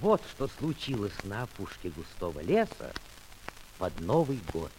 Вот что случилось на опушке густого леса под Новый год.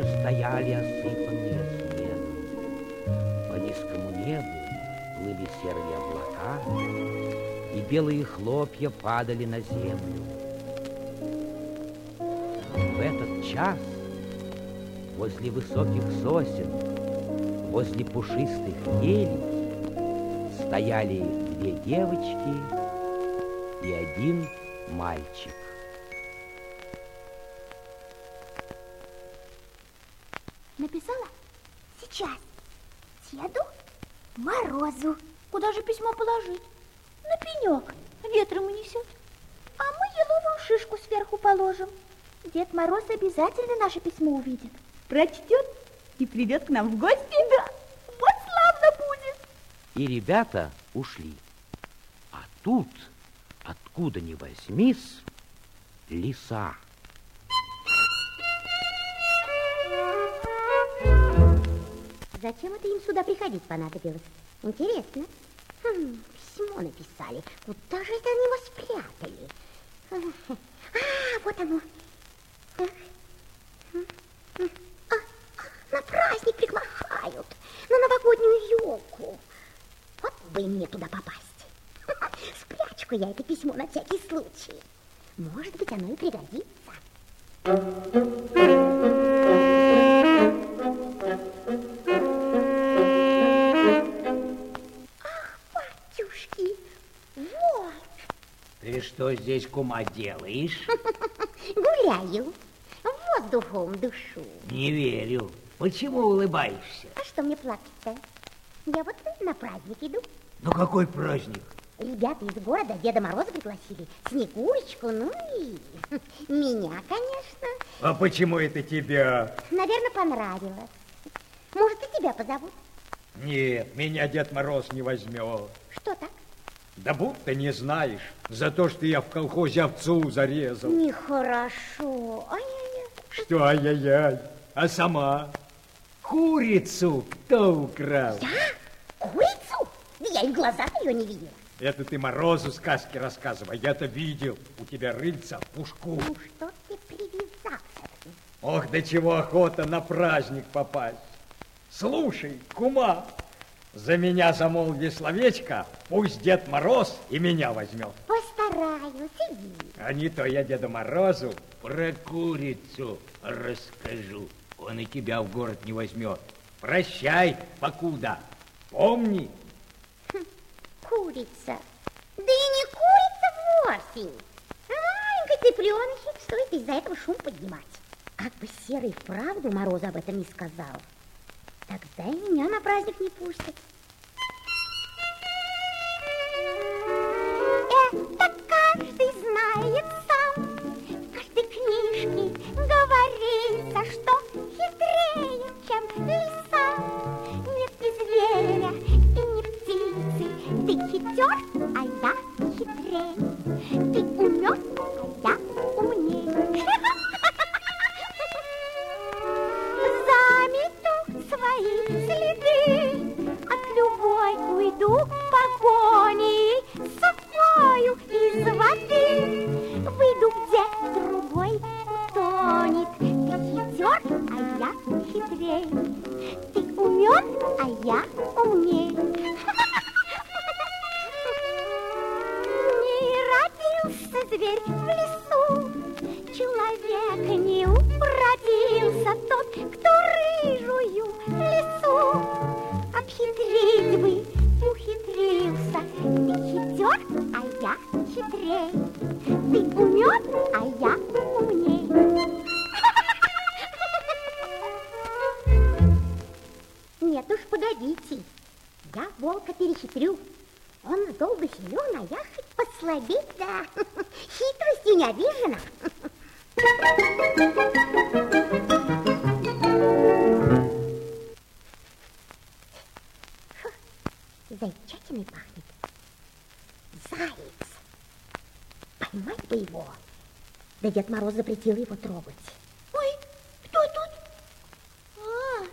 Деревья стояли осыпанные снегом. По низкому небу плыли серые облака, и белые хлопья падали на землю. В этот час возле высоких сосен, возле пушистых елей стояли две девочки и один мальчик. Написала? Сейчас. Деду Морозу. Куда же письмо положить? На пенек. Ветром унесет. А мы еловую шишку сверху положим. Дед Мороз обязательно наше письмо увидит. Прочтет и придет к нам в гости. Да, вот славно будет. И ребята ушли. А тут, откуда ни возьмись, лиса. Зачем это им сюда приходить понадобилось? Интересно. Хм, письмо написали. Куда же это они его спрятали? А, вот оно. А, на праздник приглашают. На новогоднюю елку. Вот бы мне туда попасть. Спрячу-ка я это письмо на всякий случай. Может быть, оно и пригодится. Батюшки, вот. Ты что здесь, кума, делаешь? Гуляю. Воздухом душу. Не верю. Почему улыбаешься? А что мне плакать-то? Я вот на праздник иду. Ну какой праздник? Ребята из города Деда Мороза пригласили. Снегурочку, ну и меня, конечно. А почему это тебя? Наверное, понравилось. Может, и тебя позовут? Нет, меня Дед Мороз не возьмет. Что так? Да будто не знаешь, за то, что я в колхозе овцу зарезал. Нехорошо. Ай-яй-яй. Что ай-яй-яй, а сама? Курицу кто украл? Я? Курицу? Да я и в глаза ее не видела. Это ты Морозу сказки рассказывай, я-то видел. У тебя рыльца в пушку. Ну, что ты привязался? Ох, до чего охота на праздник попасть. Слушай, кума, за меня замолви словечко, пусть Дед Мороз и меня возьмет. Постараюсь, иди. А не то я Деду Морозу Про курицу расскажу. Он и тебя в город не возьмет. прощай, покуда. Помни, Курица. Да и не курица вовсе. Маленький цыпленочек, стоит из-за этого шум поднимать. Как бы Серый вправду Морозу об этом не сказал. Тогда и меня на праздник не пустят. 耶 Мороз запретил его трогать. Ой, кто тут? А,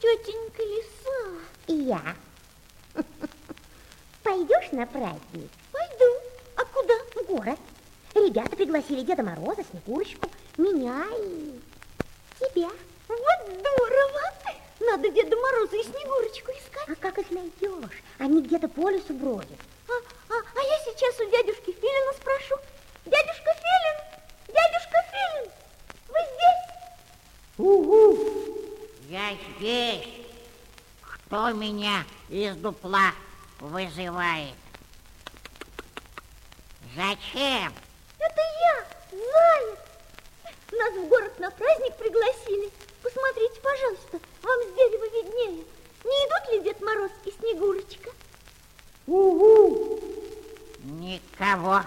тетенька Лиса. И я. Пойдешь на праздник? Пойду. А куда? В город. Ребята пригласили Деда Мороза, Снегурочку, меня и тебя. Вот здорово. Надо Деда Мороза и Снегурочку искать. А как их найдешь? Они где-то по лесу бродят. А, а, а я сейчас у дядюшки Филина спрошу. Дядюшка Филин, дядюшка Филин, вы здесь? Угу. Я здесь. Кто меня из дупла вызывает? Зачем? Это я, Заяц. Нас в город на праздник пригласили. Посмотрите, пожалуйста, вам с дерева виднее. Не идут ли Дед Мороз и Снегурочка? Угу. Никого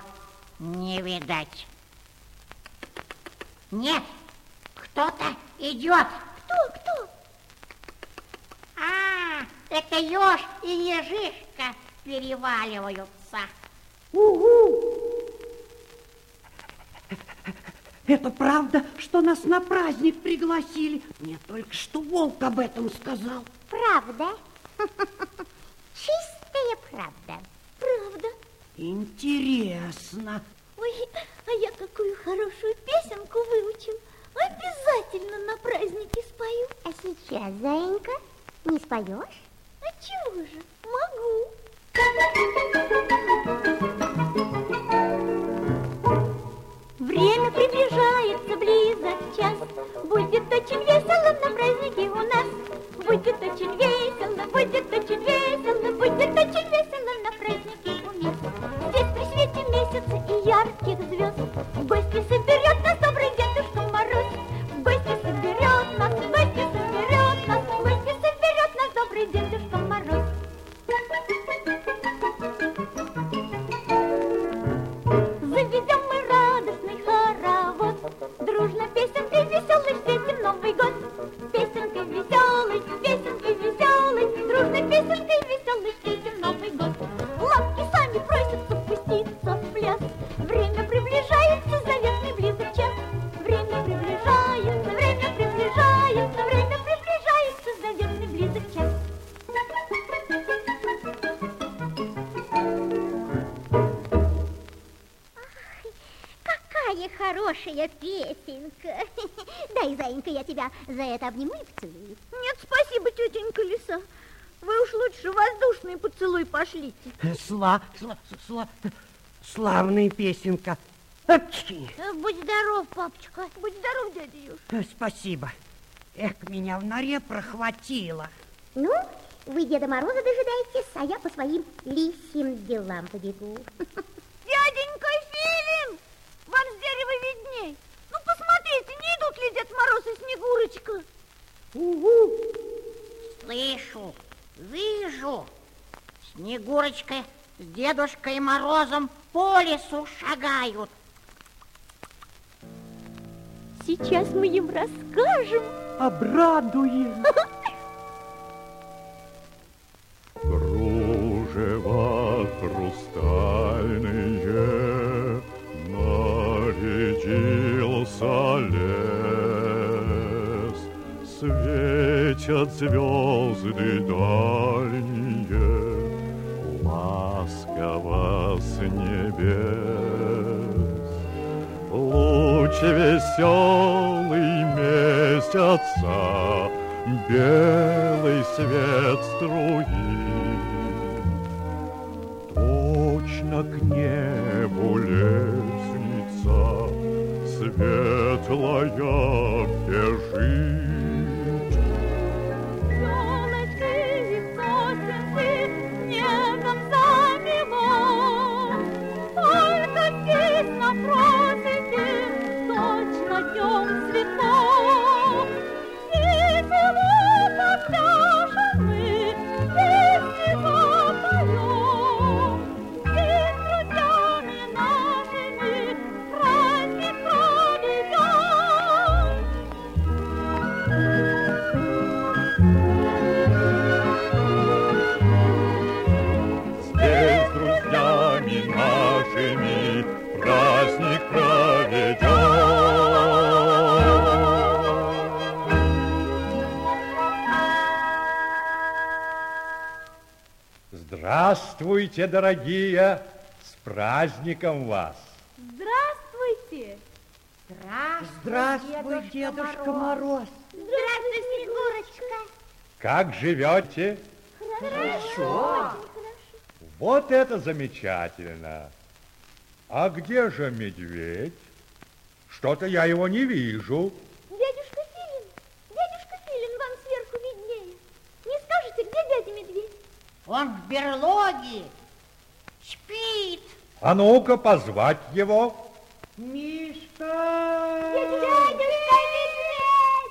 не видать. Нет, кто-то идет. Кто, кто? Это еж и ежишка переваливаются. Это правда, что нас на праздник пригласили? Мне только что волк об этом сказал. Правда? Чистая правда. Правда? Интересно. Ой, а я какую хорошую песенку выучил. Обязательно на празднике спою. А сейчас, Заинька, не споешь? А чего же? Могу. Время приближается, близок час. Будет очень весело на празднике у нас. Тебя за это обниму и поцелую. Нет, спасибо, тетенька Лиса. Вы уж лучше воздушный поцелуй пошлите. Сла, сла, сла, славная песенка. Апчхи. Будь здоров, папочка. Будь здоров, дядя Юж. Спасибо. Эх, меня в норе прохватило. Ну, вы Деда Мороза дожидаетесь, а я по своим лисьим делам побегу. Дяденька Филин, вам с дерева видней. Посмотрите, не идут ли Дед Мороз и Снегурочка? Слышу, вижу. Снегурочка с Дедушкой Морозом по лесу шагают. Сейчас мы им расскажем. Обрадуем. Кружева хрустальные лес, Светят звезды дальние, ласково с небес. Луч веселый месяца, белый свет струит. Точно к небу лестница светлая бежит. Елочки и сосенцы снегом замело, Только здесь на просеке точно днем светло. Здравствуйте, дорогие! С праздником вас! Здравствуйте! Здравствуй, Дедушка Мороз. Здравствуй, Снегурочка. Как живете? Хорошо. Вот это замечательно. А где же медведь? Что-то я его не вижу. Дядюшка Филин, дядюшка Филин, вам сверху виднее. Не скажете, где дядя Медведь? Он в берлоге. Спит. А ну-ка позвать его. Мишка! Дядюшка Медведь!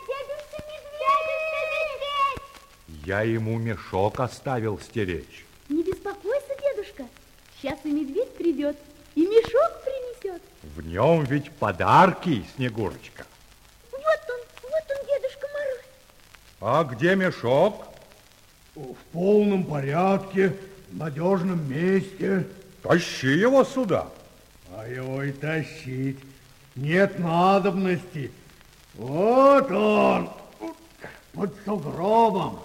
Дядюшка Медведь! Дядюшка Медведь! Я ему мешок оставил стеречь. Не беспокойся, дедушка. Сейчас и медведь придет, и мешок принесет. В нем ведь подарки, Снегурочка. Вот он, вот он, Дедушка Мороз. А где мешок? В полном порядке, в надежном месте. Тащи его сюда. А его и тащить нет надобности. Вот он, под сугробом.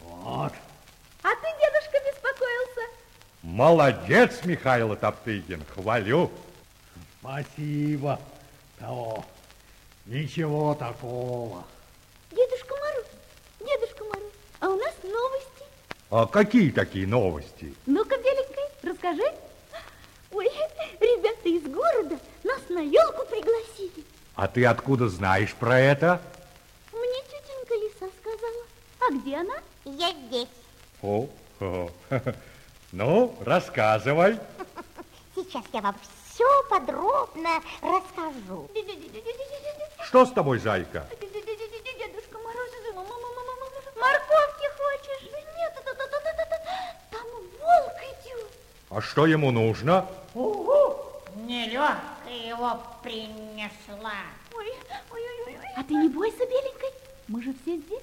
Вот. А ты, дедушка, беспокоился? Молодец, Михаил Топтыгин, хвалю. Спасибо. Того. Ничего такого. Дедушка Мороз, Дедушка Мороз, а у нас новости. А какие такие новости? Ну-ка, беленькой, расскажи. Ой, ребята из города нас на елку пригласили. А ты откуда знаешь про это? Мне тетенька Лиса сказала. А где она? Я здесь. О, о, ну, рассказывай. Сейчас я вам все подробно расскажу. Что с тобой, зайка? Дедушка Мороз, морковки хочешь? Нет, это- это- это- это- это- там волк идет. А что ему нужно? Нелегко его принесла. Ой, ой, ой, ой. А ты не бойся, беленькой, мы же все здесь.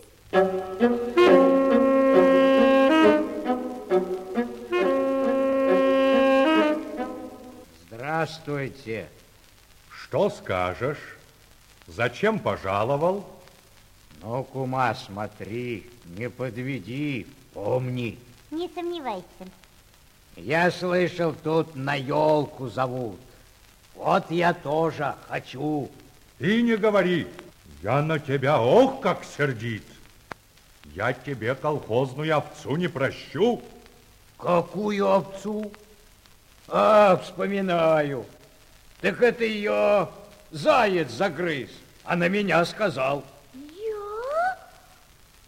Здравствуйте. Что скажешь? Зачем пожаловал? Ну, кума, смотри, не подведи, помни. Не сомневайся. Я слышал, тут на елку зовут. Вот я тоже хочу. И не говори, я на тебя ох как сердит. Я тебе колхозную овцу не прощу. Какую овцу? А, вспоминаю. Так это ее заяц загрыз, а на меня сказал. Я?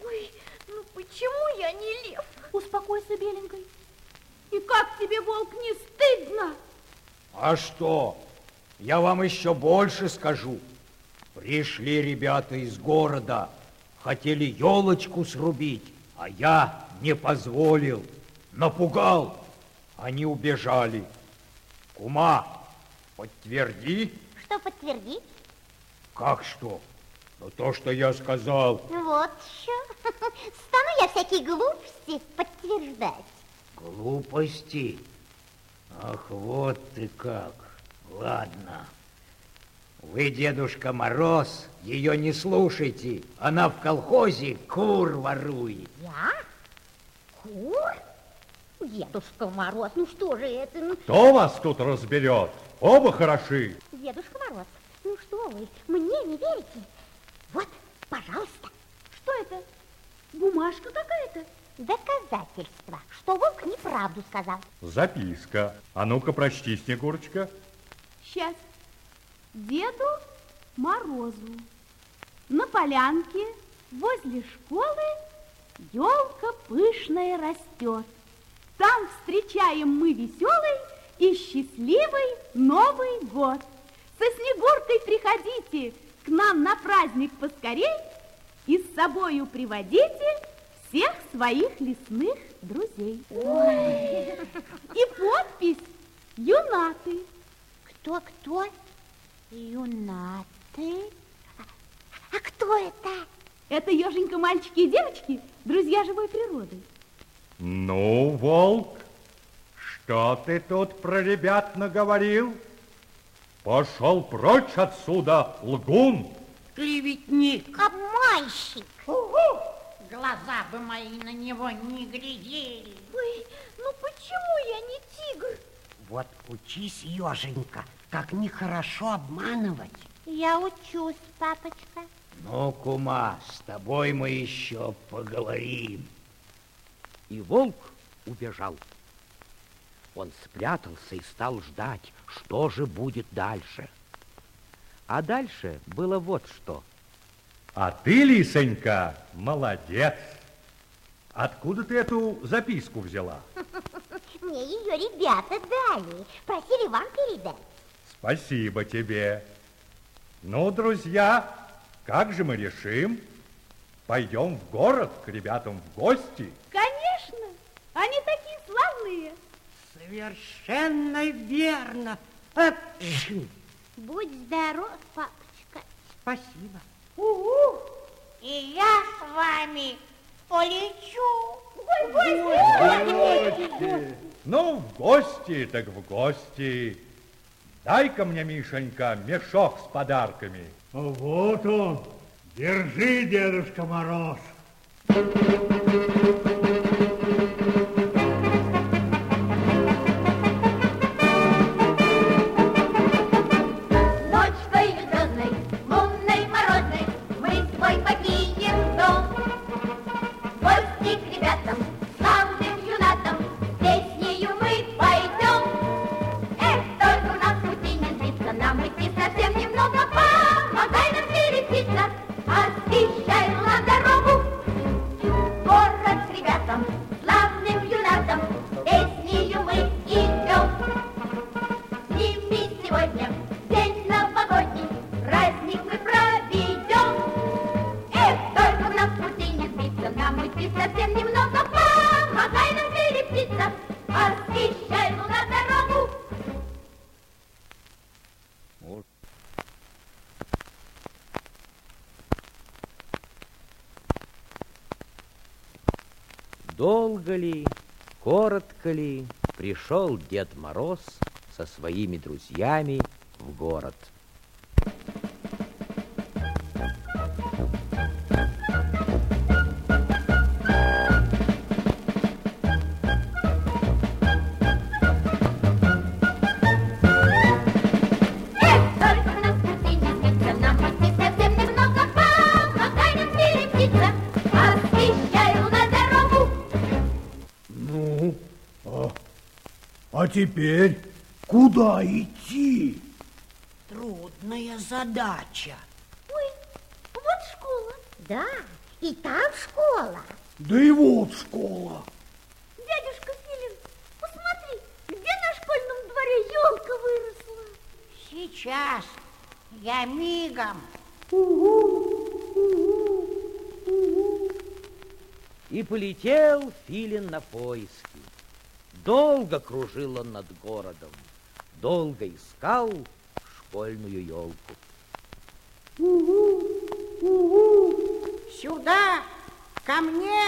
Ой, ну почему я не лев? Успокойся, беленькой. И как тебе, волк, не стыдно? А что? Я вам еще больше скажу. Пришли ребята из города, хотели елочку срубить, а я не позволил, напугал. Они убежали. Кума, подтверди, Что подтвердить? как что? Ну, то, что я сказал. Вот еще. Стану я всякие глупости подтверждать. Глупости. Ах, вот ты как. Ладно. Вы, Дедушка Мороз, ее не слушайте. Она в колхозе кур ворует. Я? Кур? Дедушка Мороз, ну что же это? Ну, Кто вас тут разберет? Оба хороши. Дедушка Мороз, ну что вы, мне не верите? Вот, пожалуйста, Что это? Бумажка какая-то? Доказательство, что волк неправду сказал. Записка. А ну-ка прочти, Снегурочка. Сейчас. Деду Морозу. На полянке возле школы елка пышная растет. Там встречаем мы веселый и счастливый Новый год. Со Снегуркой приходите к нам на праздник поскорей и с собою приводите всех своих лесных друзей. И подпись «Юнаты». Кто-кто? Юнаты? А, а кто это? Это еженька, мальчики и девочки, друзья живой природы. Ну, волк, что ты тут про ребят наговорил? Пошел прочь отсюда, лгун. Клеветник. Обманщик. Угу! Глаза бы мои на него не глядели. Ой, ну почему я не тигр? Вот учись, еженька, как нехорошо обманывать. Я учусь, папочка. Ну, кума, с тобой мы еще поговорим. И волк убежал. Он спрятался и стал ждать, что же будет дальше. А дальше было вот что. А ты, Лисонька, молодец. Откуда ты эту записку взяла? Мне ее ребята дали. Просили вам передать. Спасибо тебе. Ну, друзья, как же мы решим? Пойдем в город к ребятам в гости? Конечно, они такие славные. Совершенно верно. Будь здоров, папочка. Спасибо. Угу. И я с вами полечу. Ну, в гости, так в гости. Дай-ка мне, Мишенька, мешок с подарками. Вот он. Держи, Дедушка Мороз. Ночкой пришел Дед Мороз со своими друзьями в город. Теперь куда идти? Трудная задача. Ой, вот школа. Да, и там школа. Да и вот школа. Дядюшка Филин, посмотри, где на школьном дворе елка выросла. Сейчас я мигом. И полетел Филин на поиски. Долго кружил он над городом, долго искал школьную елку. Сюда, ко мне,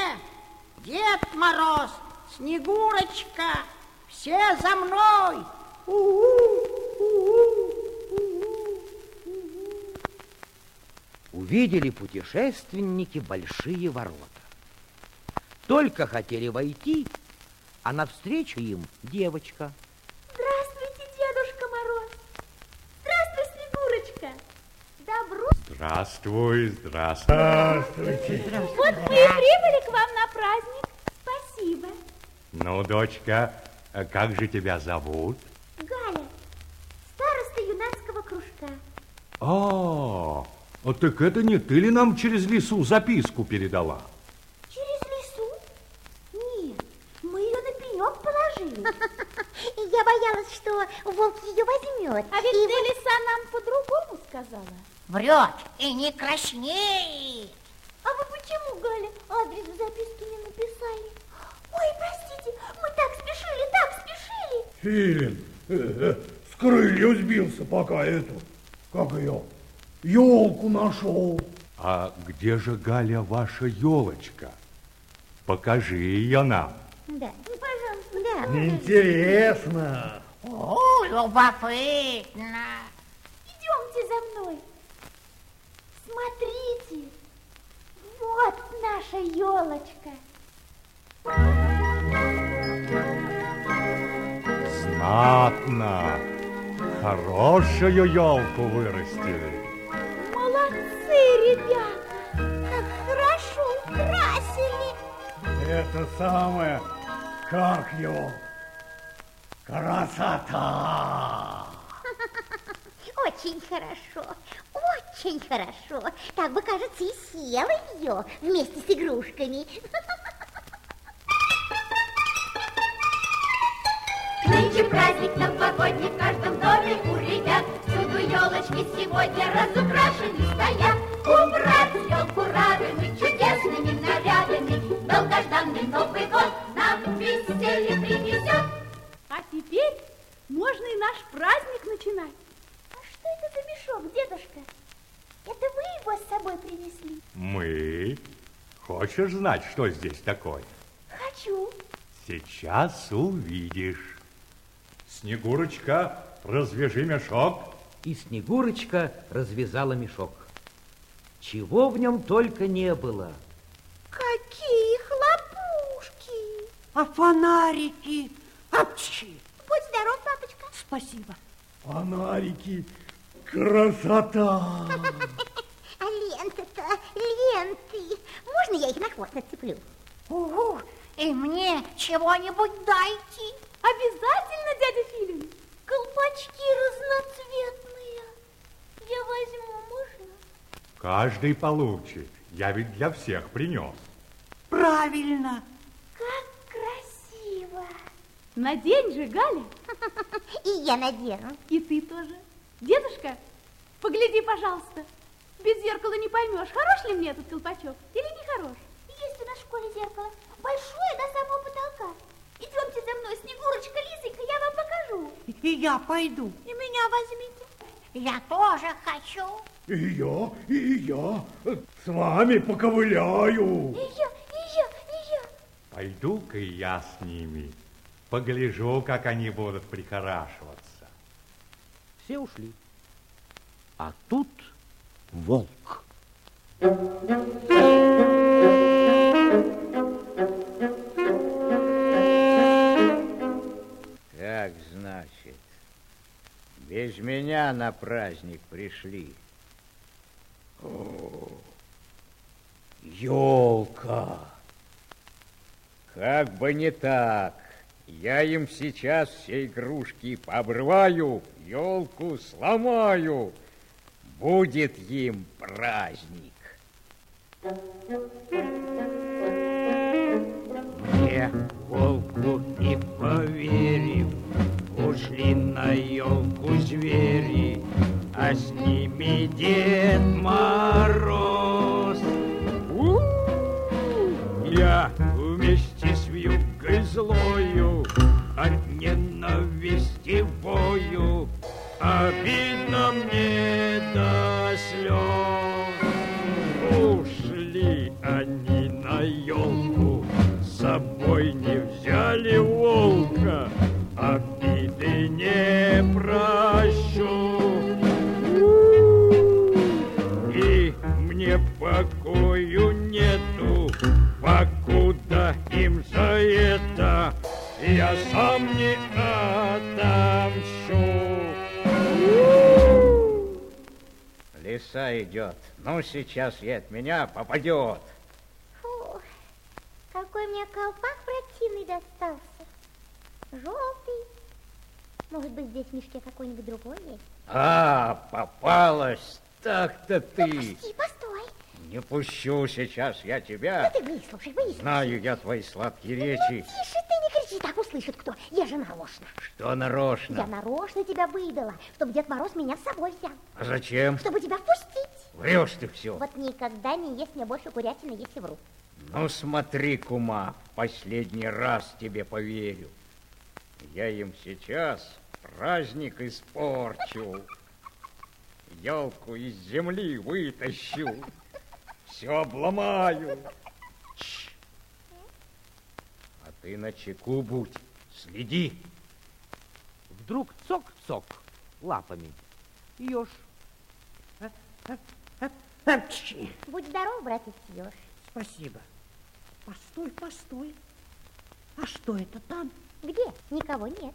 Дед Мороз, Снегурочка, все за мной. Увидели путешественники большие ворота. Только хотели войти, а навстречу им девочка. Здравствуйте, Дедушка Мороз. Здравствуй, Снегурочка. Добро. Здравствуй, здравствуй. Здравствуйте. Вот мы и прибыли к вам на праздник. Спасибо. Ну, дочка, а как же тебя зовут? Галя, староста юнацкого кружка. А, а так это не ты ли нам через лесу записку передала? Через лесу? Нет, мы ее на пенек положили. Я боялась, что волк ее возьмет. А ведь И ты, лиса, нам по-другому сказала. Врет и не краснеет. А вы почему, Галя, адрес в записке не написали? Ой, простите, мы так спешили, так спешили. Филин, э, э, с крыльев сбился, пока эту, как ее, елку нашел. А где же, Галя, ваша елочка? Покажи ее нам. Да, Ну, пожалуйста. да. Интересно. О, любопытно. Идемте за мной. Смотрите, вот наш наша елочка? Знатно. Хорошую елку вырастили. Молодцы, ребята! Как хорошо украсили! Это самое, как его, красота! Очень хорошо, очень хорошо. Так бы, кажется, и съела ее вместе с игрушками. Нынче праздник новогодний в каждом доме у ребят. Всюду елочки сегодня разукрашены стоят. Убрать елку радами, чудесными нарядами. Долгожданный Новый год нам веселье принесет. А теперь можно и наш праздник начинать. Это за мешок, дедушка? Это вы его с собой принесли? Мы? Хочешь знать, что здесь такое? Хочу. Сейчас увидишь. Снегурочка, развяжи мешок. И Снегурочка развязала мешок. Чего в нем только не было. Какие хлопушки! А фонарики? Апчи! Будь здоров, папочка. Спасибо. Фонарики, красота! А ленты-то, ленты. Можно я их на хвост нацеплю? Угу, и мне чего-нибудь дайте. Обязательно, дядя Филин. Колпачки разноцветные. Я возьму, можно? Каждый получит. Я ведь для всех принес. Правильно. Как красиво. Надень же, Галя. И я надену. И ты тоже. Дедушка, погляди, пожалуйста. Без зеркала не поймешь, хорош ли мне этот колпачок или не хорош. Есть у нас в школе зеркало. Большое до самого потолка. Идемте за мной, Снегурочка, Лисонька, я вам покажу. И я пойду. И меня возьмите. Я тоже хочу. И я, и я с вами поковыляю. И я, и я, и я. Пойду-ка я с ними. Погляжу, как они будут прихорашиваться. Все ушли. А тут волк. Как значит, без меня на праздник пришли. О, елка! Как бы не так. Я им сейчас все игрушки пообрываю, елку сломаю. Будет им праздник. Мне, волку не поверив, ушли на елку звери, а с ними Дед Мороз. У! Я злою от ненависти вою, обидно мне до слез. Ушли они на елку, с собой не Ну, сейчас и от меня попадет. Фу, какой мне колпак противный достался. Желтый. Может быть, здесь в мешке какой-нибудь другой есть? А, попалась. Так-то ты. Пусти, постой. Не пущу сейчас я тебя. Ну ты выслушай, выслушай. Знаю я твои сладкие Ну, речи. тише ты, не кричи, так услышит кто. Я же нарочно. Что нарочно? Я нарочно тебя выдала, чтобы Дед Мороз меня с собой взял. А зачем? Чтобы тебя впустить. Врешь ты все. Вот никогда не есть мне больше курятины, если вру. Ну смотри, кума, последний раз тебе поверю. Я им сейчас праздник испорчу. Елку из земли вытащу. Все обломаю. А ты на чеку будь, следи. Вдруг цок-цок лапами. Еж. Апчи! Будь здоров, братец Ёж. Спасибо. Постой, постой. А что это там? Где? Никого нет.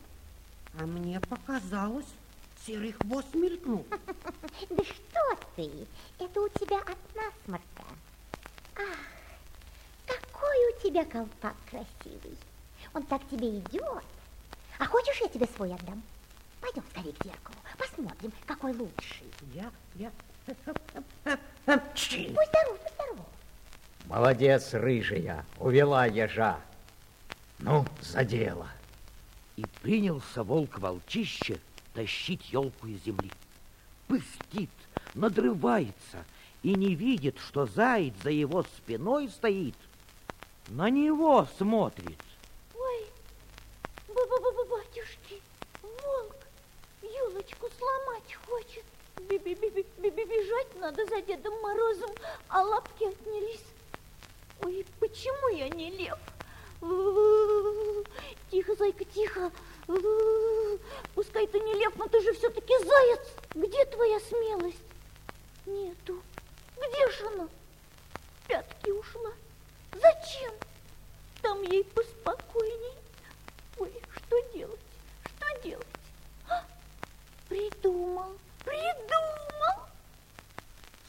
А мне показалось, серый хвост мелькнул. Да что ты? Это у тебя от насморка. Ах, какой у тебя колпак красивый. Он так тебе идет. А хочешь, я тебе свой отдам? Пойдем скорее к зеркалу, посмотрим, какой лучший. Я, я... Будь здоров, будь здоров. Молодец, рыжая, увела ежа. Ну, за дело. И принялся волк-волчище тащить елку из земли. Пыхтит, надрывается и не видит, что заяц за его спиной стоит. На него смотрит. Ой, батюшки, волк елочку сломать хочет. Бежать надо за Дедом Морозом, а лапки отнялись. Ой, почему я не лев? Тихо, зайка, тихо. Пускай ты не лев, но ты же все-таки заяц. Где твоя смелость? Нету. Где же она? Пятки ушла. Зачем? Там ей поспокойней. Ой, что делать? Что делать? А, придумал, придумал.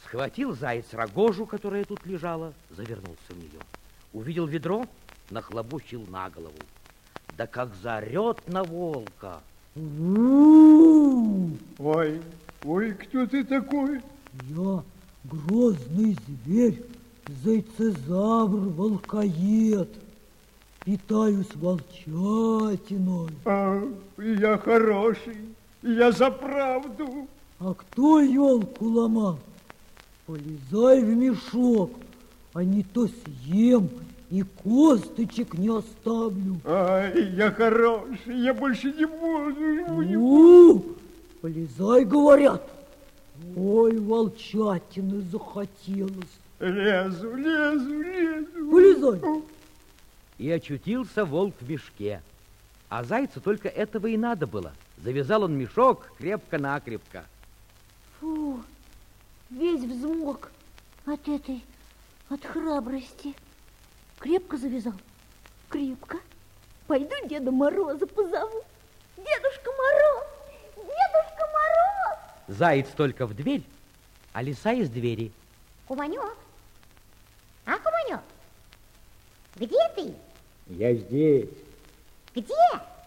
Схватил заяц рогожу, которая тут лежала, завернулся в нее. Увидел ведро, нахлобучил на голову. Да как заорет на волка. Ой, ой, кто ты такой? Я грозный зверь, зайцезавр, волкоед. Питаюсь волчатиной. А, я хороший, я за правду. А кто елку ломал? Полезай в мешок, а не то съем и косточек не оставлю. Ай, я хороший, я больше не буду. Не У, полезай, говорят. Ой, волчатины захотелось. Лезу, лезу, лезу. Полезай. И очутился волк в мешке. А зайцу только этого и надо было. Завязал он мешок крепко-накрепко. Фу, весь взмок от этой, от храбрости. Крепко завязал? Крепко. Пойду Деда Мороза позову. Дедушка Мороз! Дедушка Мороз! Заяц только в дверь, а лиса из двери. Куманек? А, Куманек? Где ты? Я здесь, Где?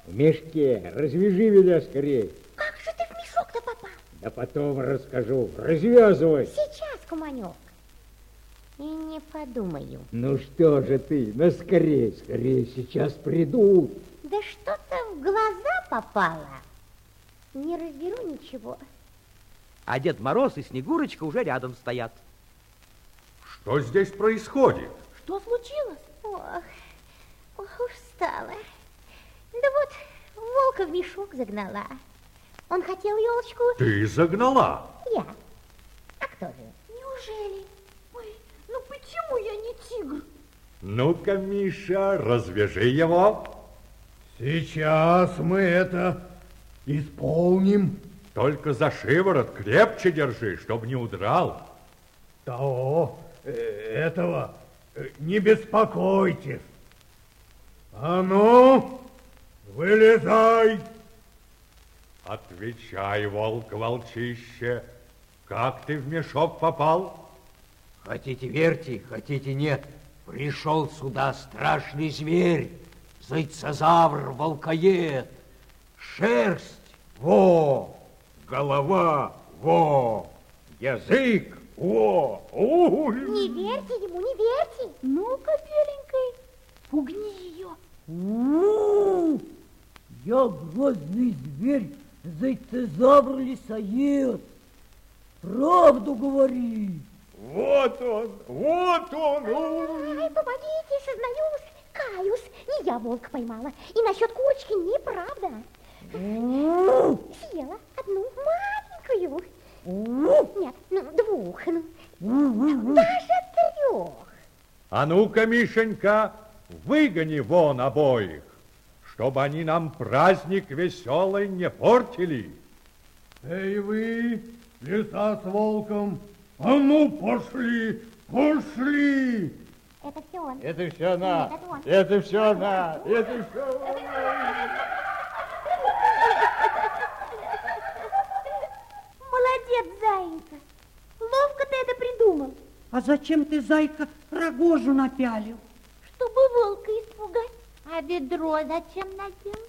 в мешке. Развяжи меня скорее. Как же ты в мешок-то попал? Да потом расскажу. Развязывай. Сейчас, Куманек. И не подумаю. Ну что же ты, ну скорее, скорее, сейчас придут. Да что-то в глаза попало. Не разберу ничего. А Дед Мороз и Снегурочка уже рядом стоят. Что здесь происходит? Что случилось? Ох, ох, устала. Да вот, волка в мешок загнала. Он хотел елочку... Ты загнала. Я. А кто же? Неужели? Ну почему я не тигр? Ну-ка, Миша, развяжи его. Сейчас мы это исполним. Только за шиворот крепче держи, чтоб не удрал. Того, э, этого, э, не беспокойтесь. А ну, вылезай. Отвечай, волк-волчище, как ты в мешок попал? Хотите верьте, хотите нет. Пришел сюда страшный зверь, зайцезавр, волкоед. Шерсть, во, голова, во, язык, во, уй. Не верьте ему, не верьте. Ну-ка, беленькой, пугни ее. У, я грозный зверь, зайцезавр лисоед. Правду говори. Вот он, вот он. Ой. Ай, помогите, сознаюсь, каюсь. Не я волк поймала. И насчет курочки неправда. Съела одну маленькую. Нет, ну, двух. Ну, даже трех. А ну-ка, Мишенька, выгони вон обоих, чтобы они нам праздник веселый не портили. Эй вы, лиса с волком, а ну пошли, пошли. Это все он. Это все она. Нет, это он. Это все она. Это все Молодец, Заинька. Ловко ты это придумал. А зачем ты, зайка, рогожу напялил? Чтобы волка испугать. А ведро зачем надел?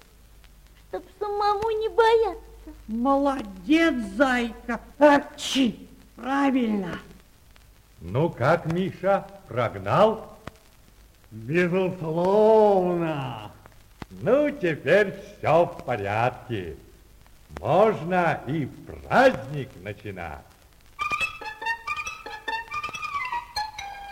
Чтоб самому не бояться. Молодец, зайка. Арчи, правильно. Ну как, Миша, прогнал? Безусловно. Ну, теперь все в порядке. Можно и праздник начинать.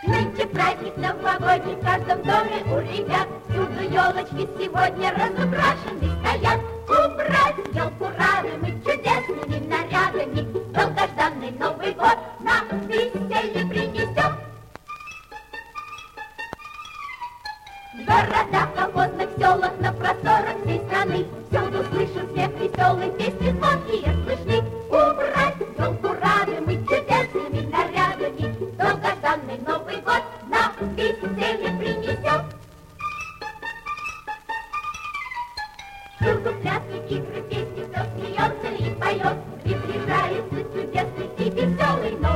Нынче праздник новогодний в каждом доме у ребят. Всюду елочки сегодня разукрашены стоят. Убрать елку рады мы чудесными нарядами. Долгожданный Новый год нам веселье принесет. В городах, колхозных селах, на просторах всей страны Всюду слышен смех веселый, песни звонкие слышны. Убрать елку рады мы чудесными нарядами. Долгожданный Новый год нам веселье принесет Всюду пляски, игры, песни, Оркестр смеется и поет, Приближается чудесный и веселый